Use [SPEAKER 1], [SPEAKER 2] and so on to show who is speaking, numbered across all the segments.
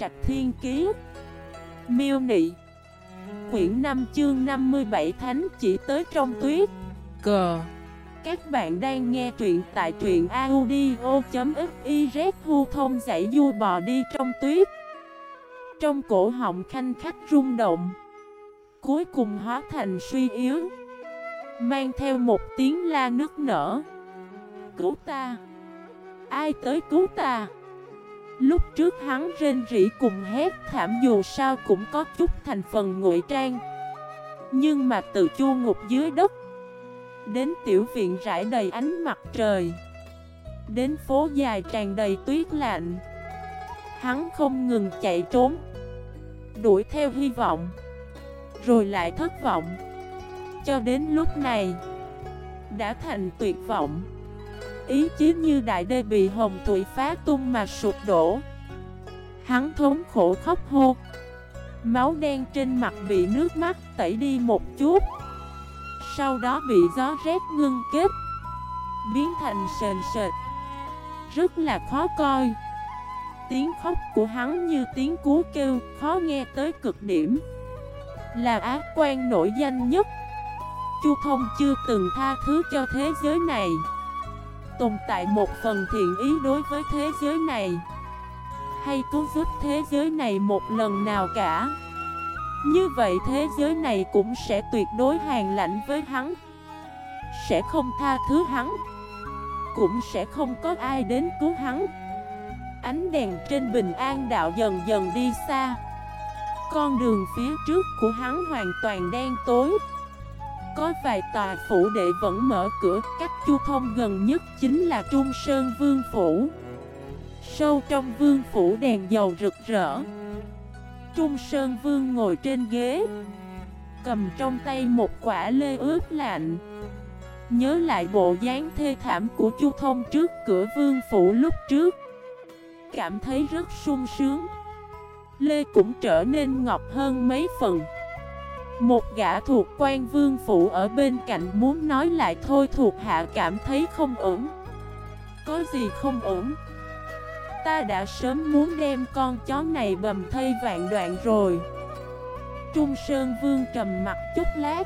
[SPEAKER 1] Trạch Thiên Kiế Miêu Nị. Quyển 5 chương 57 Thánh chỉ tới trong tuyết. Cờ Các bạn đang nghe truyện tại truyện audio.xyz Hu thông dãy du bò đi trong tuyết. Trong cổ họng khanh khách rung động, Cuối cùng hóa thành suy yếu, Mang theo một tiếng la nức nở. Cứu ta! Ai tới cứu ta? Lúc trước hắn rên rỉ cùng hét thảm dù sao cũng có chút thành phần ngụy trang. Nhưng mà từ chua ngục dưới đất, Đến tiểu viện rải đầy ánh mặt trời, Đến phố dài tràn đầy tuyết lạnh, Hắn không ngừng chạy trốn, Đuổi theo hy vọng, Rồi lại thất vọng. Cho đến lúc này, Đã thành tuyệt vọng. Ý chí như đại đê bị hồng thủy phá tung mà sụp đổ. Hắn thống khổ khóc hô. Máu đen trên mặt bị nước mắt tẩy đi một chút. Sau đó bị gió rét ngưng kết. Biến thành sền sệt. Rất là khó coi. Tiếng khóc của hắn như tiếng cú kêu, Khó nghe tới cực điểm. Là ác quan nổi danh nhất. Chu Thông chưa từng tha thứ cho thế giới này tồn tại một phần thiện ý đối với thế giới này. Hay cứu giúp thế giới này một lần nào cả. Như vậy thế giới này cũng sẽ tuyệt đối hàng lạnh với hắn. Sẽ không tha thứ hắn. Cũng sẽ không có ai đến cứu hắn. Ánh đèn trên bình an đạo dần dần đi xa. Con đường phía trước của hắn hoàn toàn đen tối có vài tòa phủ đệ vẫn mở cửa, cách chu thông gần nhất chính là Trung Sơn Vương Phủ. Sâu trong vương phủ đèn dầu rực rỡ. Trung Sơn Vương ngồi trên ghế, cầm trong tay một quả lê ướt lạnh. Nhớ lại bộ dáng thê thảm của Chu Thông trước cửa vương phủ lúc trước. Cảm thấy rất sung sướng. Lê cũng trở nên ngọt hơn mấy phần. Một gã thuộc quan vương phủ ở bên cạnh muốn nói lại thôi thuộc hạ cảm thấy không ổn. Có gì không ổn? Ta đã sớm muốn đem con chó này bầm thây vạn đoạn rồi. Trung Sơn Vương trầm mặt chút lát.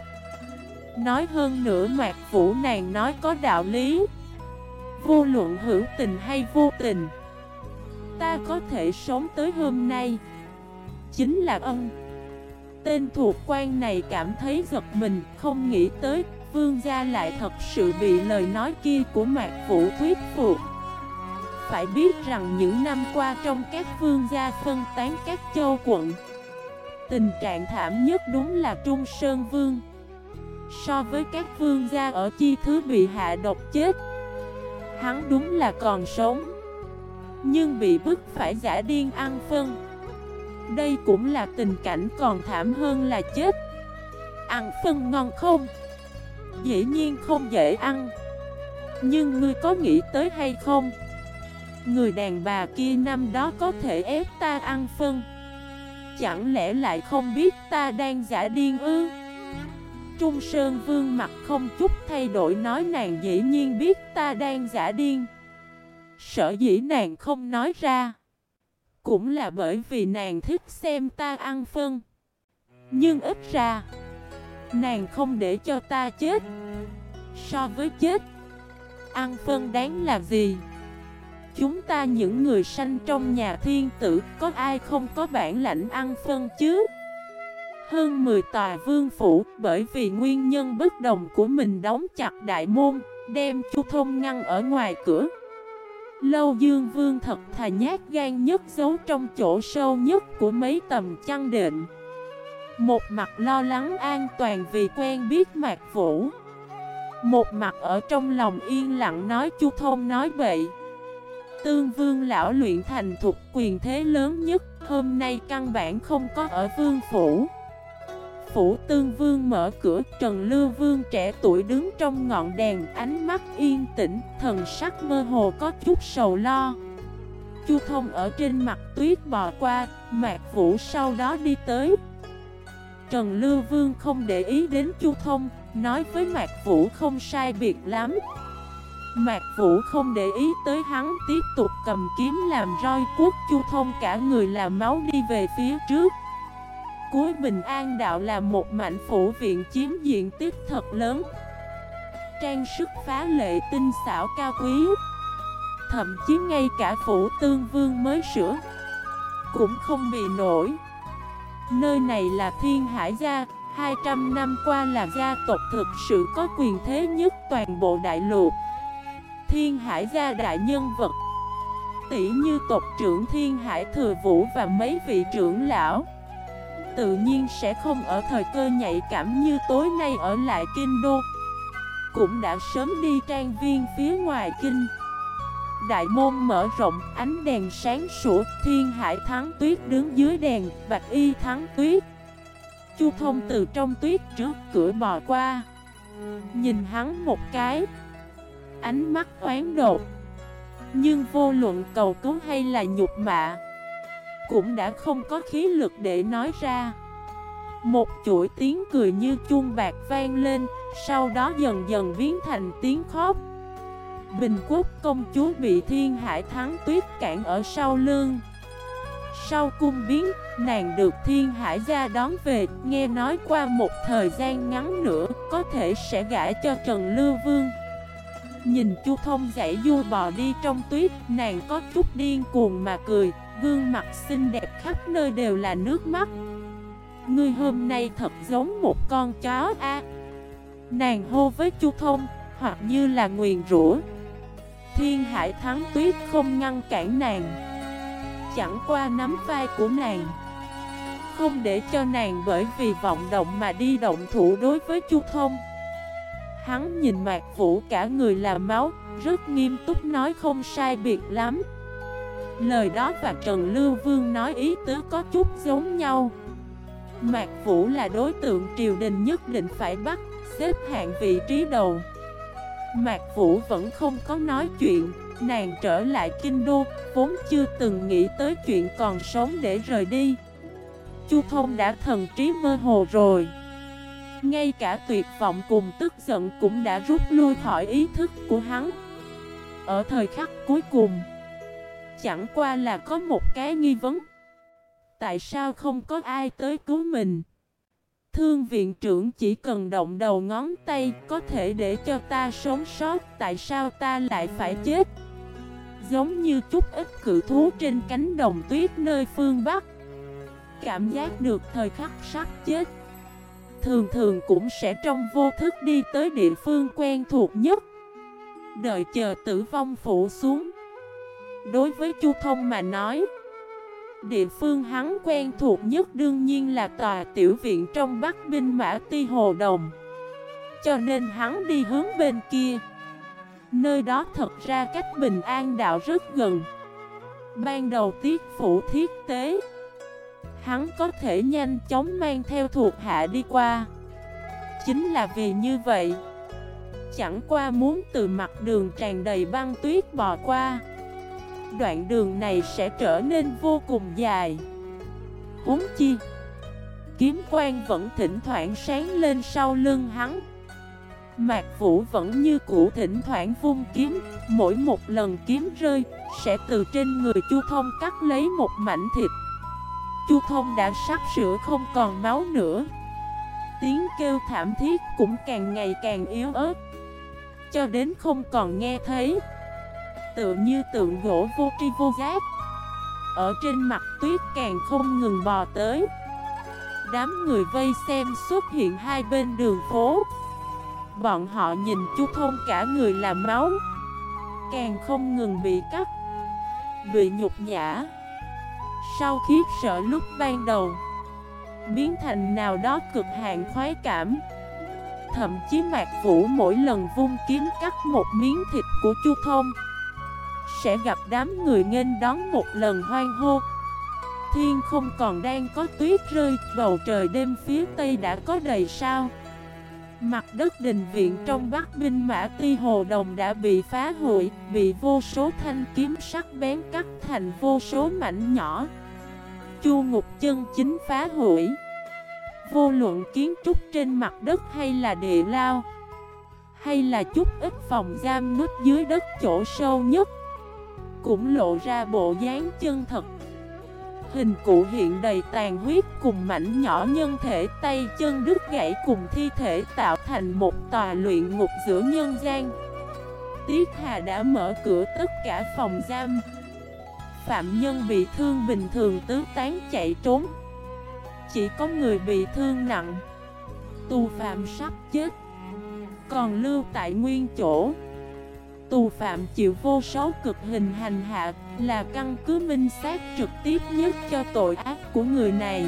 [SPEAKER 1] Nói hơn nữa mạc phủ nàng nói có đạo lý. Vô luận hữu tình hay vô tình, Ta có thể sống tới hôm nay. Chính là ân. Tên thuộc quan này cảm thấy giật mình, không nghĩ tới Vương gia lại thật sự bị lời nói kia của Mạc Vũ thuyết phục. Phải biết rằng những năm qua trong các vương gia phân tán các châu quận Tình trạng thảm nhất đúng là Trung Sơn Vương. So với các vương gia ở chi thứ bị hạ độc chết Hắn đúng là còn sống Nhưng bị bức phải giả điên ăn phân đây cũng là tình cảnh còn thảm hơn là chết Ăn phân ngon không? Dĩ nhiên không dễ ăn Nhưng ngươi có nghĩ tới hay không? Người đàn bà kia năm đó có thể ép ta ăn phân Chẳng lẽ lại không biết ta đang giả điên ư? Trung Sơn Vương mặt không chút thay đổi nói nàng dĩ nhiên biết ta đang giả điên Sở dĩ nàng không nói ra cũng là bởi vì nàng thích xem ta ăn phân. Nhưng ít ra, Nàng không để cho ta chết. So với chết, Ăn phân đáng là gì? Chúng ta những người sanh trong nhà thiên tử, Có ai không có bản lãnh ăn phân chứ? Hơn 10 tòa vương phủ, Bởi vì nguyên nhân bất đồng của mình đóng chặt đại môn, Đem chu thông ngăn ở ngoài cửa. Lâu Dương Vương thật thà nhát gan nhất giấu trong chỗ sâu nhất của mấy tầm chăn định Một mặt lo lắng an toàn vì quen biết Mạc Vũ. Một mặt ở trong lòng yên lặng nói chu thông nói bậy. Tương Vương lão luyện thành thuộc quyền thế lớn nhất, Hôm nay căn bản không có ở Vương Phủ phủ tương vương mở cửa Trần Lưu Vương trẻ tuổi đứng trong ngọn đèn Ánh mắt yên tĩnh, thần sắc mơ hồ có chút sầu lo. Chu thông ở trên mặt tuyết bò qua Mạc Vũ sau đó đi tới. Trần Lưu Vương không để ý đến Chu thông Nói với Mạc Vũ không sai biệt lắm. Mạc Vũ không để ý tới hắn tiếp tục cầm kiếm làm roi quốc chu thông cả người là máu đi về phía trước. Cuối Bình An Đạo là một mảnh phủ viện chiếm diện tích thật lớn. Trang sức phá lệ tinh xảo cao quý. Thậm chí ngay cả phủ tương vương mới sửa Cũng không bị nổi. Nơi này là thiên hải gia 200 năm qua là gia tộc thực sự có quyền thế nhất toàn bộ đại lục. Thiên hải gia đại nhân vật, Tỷ như tộc trưởng thiên hải thừa vũ và mấy vị trưởng lão. Tự nhiên sẽ không ở thời cơ nhạy cảm như tối nay ở lại kinh đô Cũng đã sớm đi trang viên phía ngoài kinh Đại môn mở rộng, ánh đèn sáng sủa, thiên hải thắng tuyết đứng dưới đèn, bạch y thắng tuyết. Chu thông từ trong tuyết trước cửa bò qua. Nhìn hắn một cái. Ánh mắt oán đột. Nhưng vô luận cầu cứu hay là nhục mạ cũng đã không có khí lực để nói ra. Một chuỗi tiếng cười như chuông bạc vang lên Sau đó dần dần biến thành tiếng khóc. Bình quốc công chúa bị thiên hải thắng tuyết cản ở sau lưng. Sau cung biến, nàng được thiên hải gia đón về Nghe nói qua một thời gian ngắn nữa Có thể sẽ gả cho Trần Lưu Vương. Nhìn chu thông dãy du bò đi trong tuyết Nàng có chút điên cuồng mà cười. Gương mặt xinh đẹp khắp nơi đều là nước mắt. Ngươi hôm nay thật giống một con chó a. Nàng hô với chu thông, Hoặc như là nguyền rủa. Thiên hải thắng tuyết không ngăn cản nàng. Chẳng qua nắm vai của nàng. Không để cho nàng bởi vì vọng động mà đi động thủ đối với Chu Thông. Hắn nhìn Mạc Vũ cả người là máu, Rất nghiêm túc nói không sai biệt lắm. Lời đó và Trần Lưu Vương nói ý tứ có chút giống nhau. Mạc Vũ là đối tượng triều đình nhất định phải bắt, Xếp hạng vị trí đầu. Mạc Vũ vẫn không có nói chuyện, Nàng trở lại kinh đô, Vốn chưa từng nghĩ tới chuyện còn sống để rời đi. Chu Thông đã thần trí mơ hồ rồi. Ngay cả tuyệt vọng cùng tức giận cũng đã rút lui khỏi ý thức của hắn. Ở thời khắc cuối cùng Chẳng qua là có một cái nghi vấn. Tại sao không có ai tới cứu mình? Thương viện trưởng chỉ cần động đầu ngón tay có thể để cho ta sống sót, Tại sao ta lại phải chết? Giống như chút ít cự thú trên cánh đồng tuyết nơi phương Bắc. Cảm giác được thời khắc sắp chết. Thường thường cũng sẽ trong vô thức đi tới địa phương quen thuộc nhất. Đợi chờ tử vong phủ xuống. Đối với Chu Thông mà nói, Địa phương hắn quen thuộc nhất đương nhiên là tòa tiểu viện trong Bắc binh Mã Ti Hồ Đồng. Cho nên hắn đi hướng bên kia. Nơi đó thật ra cách Bình An đạo rất gần. Ban đầu tiết phủ thiết tế, Hắn có thể nhanh chóng mang theo thuộc hạ đi qua. Chính là vì như vậy, Chẳng qua muốn từ mặt đường tràn đầy băng tuyết bò qua đoạn đường này sẽ trở nên vô cùng dài. Huống chi, Kiếm quang vẫn thỉnh thoảng sáng lên sau lưng hắn. Mạc Vũ vẫn như cũ thỉnh thoảng vung kiếm, Mỗi một lần kiếm rơi, Sẽ từ trên người Chu Thông cắt lấy một mảnh thịt. Chu Thông đã sắp sửa không còn máu nữa. Tiếng kêu thảm thiết cũng càng ngày càng yếu ớt. Cho đến không còn nghe thấy tựa như tượng gỗ vô tri vô giác. Ở trên mặt tuyết càng không ngừng bò tới. Đám người vây xem xuất hiện hai bên đường phố. Bọn họ nhìn chu thông cả người là máu. Càng không ngừng bị cắt, Bị nhục nhã. Sau khiếp sợ lúc ban đầu, Biến thành nào đó cực hạn khoái cảm. Thậm chí Mạc Vũ mỗi lần vung kiếm cắt một miếng thịt của Chu Thông sẽ gặp đám người nghênh đón một lần hoang hô. Thiên không còn đang có tuyết rơi, Bầu trời đêm phía tây đã có đầy sao. Mặt đất đình viện trong Bắc binh mã ti hồ đồng đã bị phá hủy, Bị vô số thanh kiếm sắc bén cắt thành vô số mảnh nhỏ. Chu ngục chân chính phá hủy. Vô luận kiến trúc trên mặt đất hay là địa lao, Hay là chút ít phòng giam nút dưới đất chỗ sâu nhất cũng lộ ra bộ dáng chân thật. Hình cụ hiện đầy tàn huyết cùng mảnh nhỏ nhân thể, tay chân đứt gãy cùng thi thể tạo thành một tòa luyện ngục giữa nhân gian. Tiết Hà đã mở cửa tất cả phòng giam. Phạm nhân bị thương bình thường tứ tán chạy trốn. Chỉ có người bị thương nặng. Tù phạm sắp chết. Còn lưu tại nguyên chỗ. Tù phạm chịu vô số cực hình hành hạ Là căn cứ minh xác trực tiếp nhất cho tội ác của người này.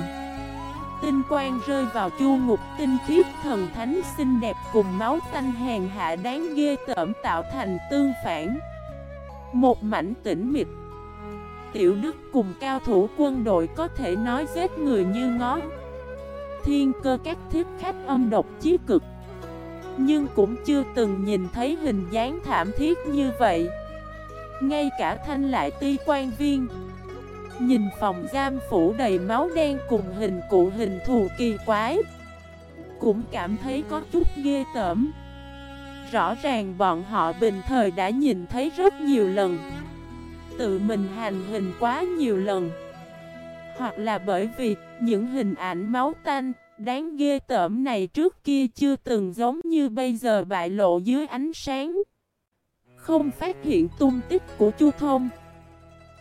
[SPEAKER 1] Tinh quang rơi vào chu ngục tinh khiết thần thánh xinh đẹp cùng máu tanh hèn hạ đáng ghê tởm tạo thành tương phản. Một mảnh tĩnh mịch. Tiểu Đức cùng cao thủ quân đội có thể nói giết người như ngó. Thiên cơ các thiết khách âm độc chí cực. Nhưng cũng chưa từng nhìn thấy hình dáng thảm thiết như vậy. Ngay cả thanh lại ti quan viên, Nhìn phòng giam phủ đầy máu đen cùng hình cụ hình thù kỳ quái, Cũng cảm thấy có chút ghê tởm. Rõ ràng bọn họ bình thời đã nhìn thấy rất nhiều lần, Tự mình hành hình quá nhiều lần. Hoặc là bởi vì những hình ảnh máu tanh Đáng ghê tởm này trước kia chưa từng giống như bây giờ bại lộ dưới ánh sáng. Không phát hiện tung tích của Chu Thông.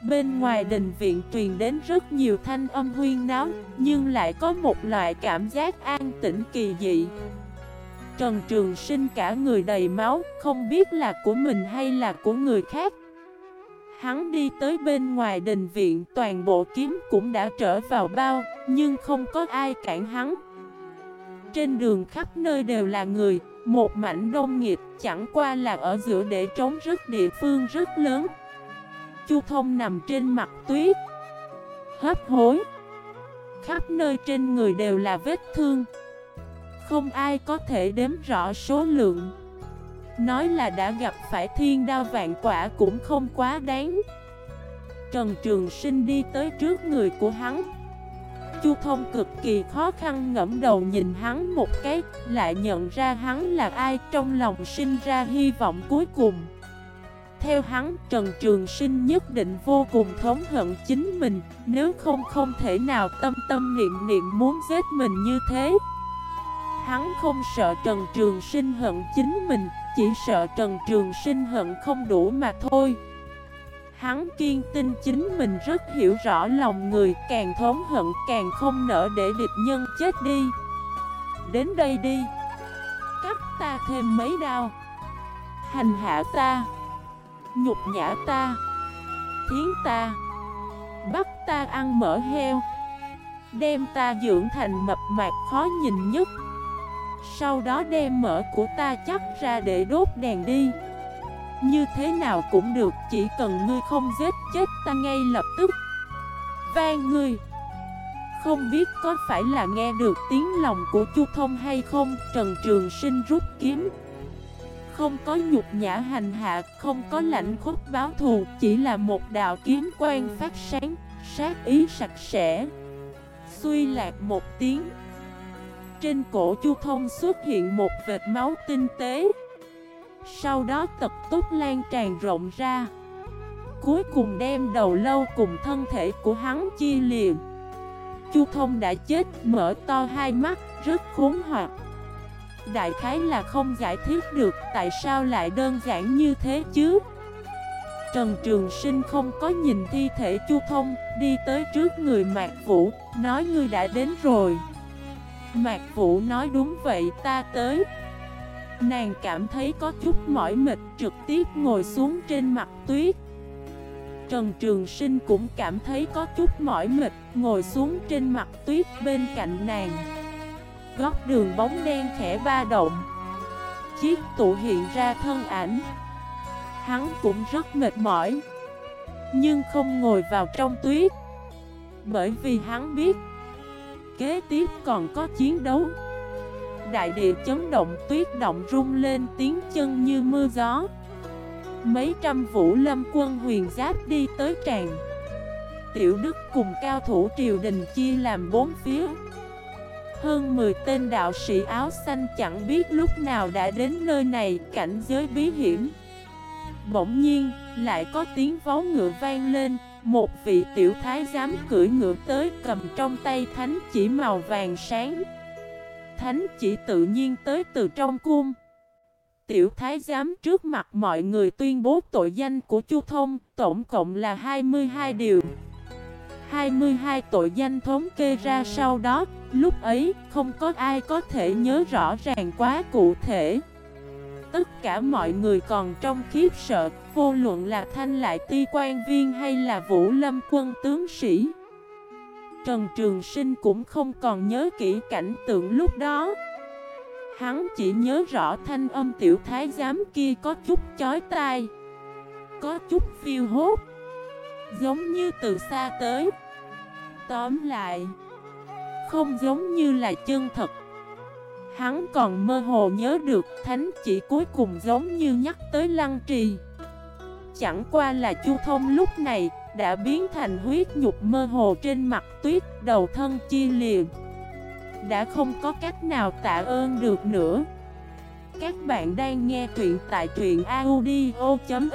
[SPEAKER 1] Bên ngoài đình viện truyền đến rất nhiều thanh âm huyên náo, Nhưng lại có một loại cảm giác an tĩnh kỳ dị. Trần Trường Sinh cả người đầy máu, Không biết là của mình hay là của người khác. Hắn đi tới bên ngoài đình viện, Toàn bộ kiếm cũng đã trở vào bao, Nhưng không có ai cản hắn. Trên đường khắp nơi đều là người, Một mảnh đông nghiệp chẳng qua là ở giữa để trống rất địa phương rất lớn. Chu thông nằm trên mặt tuyết, Hấp hối. Khắp nơi trên người đều là vết thương. Không ai có thể đếm rõ số lượng. Nói là đã gặp phải thiên đao vạn quả cũng không quá đáng. Trần Trường Sinh đi tới trước người của hắn. Chu Thông cực kỳ khó khăn ngẫm đầu nhìn hắn một cái Lại nhận ra hắn là ai trong lòng sinh ra hy vọng cuối cùng. Theo hắn, Trần Trường Sinh nhất định vô cùng thống hận chính mình Nếu không không thể nào tâm tâm niệm niệm muốn giết mình như thế. Hắn không sợ Trần Trường Sinh hận chính mình chỉ sợ Trần Trường Sinh hận không đủ mà thôi. Hắn kiên tin chính mình rất hiểu rõ lòng người, Càng thống hận càng không nỡ để địch nhân chết đi. Đến đây đi. Cắt ta thêm mấy đao. Hành hạ ta. Nhục nhã ta. Thiến ta. Bắt ta ăn mỡ heo. Đem ta dưỡng thành mập mạc khó nhìn nhất. Sau đó đem mỡ của ta chắc ra để đốt đèn đi. Như thế nào cũng được Chỉ cần ngươi không giết chết ta ngay lập tức. Vang ngươi Không biết có phải là nghe được tiếng lòng của Chu Thông hay không? Trần Trường Sinh rút kiếm. Không có nhục nhã hành hạ, không có lãnh khúc báo thù Chỉ là một đạo kiếm quan phát sáng, sát ý sạch sẽ. Suy lạc một tiếng. Trên cổ Chu Thông xuất hiện một vệt máu tinh tế. Sau đó tập túc lan tràn rộng ra. Cuối cùng đem đầu lâu cùng thân thể của hắn chia liền. Chu Thông đã chết, mở to hai mắt, rất khốn hoặc. Đại khái là không giải thích được tại sao lại đơn giản như thế chứ? Trần Trường Sinh không có nhìn thi thể Chu Thông Đi tới trước người Mạc Vũ Nói ngươi đã đến rồi. Mạc Vũ nói đúng vậy, ta tới. Nàng cảm thấy có chút mỏi mệt, Trực tiếp ngồi xuống trên mặt tuyết. Trần Trường Sinh cũng cảm thấy có chút mỏi mệt, Ngồi xuống trên mặt tuyết bên cạnh nàng. Góc đường bóng đen khẽ ba động. Chiếc tụ hiện ra thân ảnh. Hắn cũng rất mệt mỏi, Nhưng không ngồi vào trong tuyết. Bởi vì hắn biết Kế tiếp còn có chiến đấu. Đại địa chấn động tuyết động rung lên tiếng chân như mưa gió. Mấy trăm vũ lâm quân huyền giáp đi tới tràn Tiểu Đức cùng cao thủ triều đình chia làm bốn phía. Hơn 10 tên đạo sĩ áo xanh chẳng biết lúc nào đã đến nơi này, cảnh giới bí hiểm. Bỗng nhiên, lại có tiếng vó ngựa vang lên, một vị tiểu thái giám cưỡi ngựa tới cầm trong tay thánh chỉ màu vàng sáng. Thánh chỉ tự nhiên tới từ trong cung. Tiểu thái giám trước mặt mọi người tuyên bố tội danh của Chu Thông, tổng cộng là 22 điều. 22 tội danh thống kê ra sau đó, lúc ấy không có ai có thể nhớ rõ ràng quá cụ thể. Tất cả mọi người còn trong khiếp sợ, vô luận là thanh lại ti quan viên hay là vũ lâm quân tướng sĩ. Trần Trường Sinh cũng không còn nhớ kỹ cảnh tượng lúc đó. Hắn chỉ nhớ rõ thanh âm tiểu thái giám kia có chút chói tai, Có chút phiêu hốt, Giống như từ xa tới Tóm lại, Không giống như là chân thật Hắn còn mơ hồ nhớ được thánh chỉ cuối cùng giống như nhắc tới lăng trì Chẳng qua là chu thông lúc này đã biến thành huyết nhục mơ hồ trên mặt tuyết đầu thân chia liền. Đã không có cách nào tạ ơn được nữa. Các bạn đang nghe truyện tại truyện audio.fif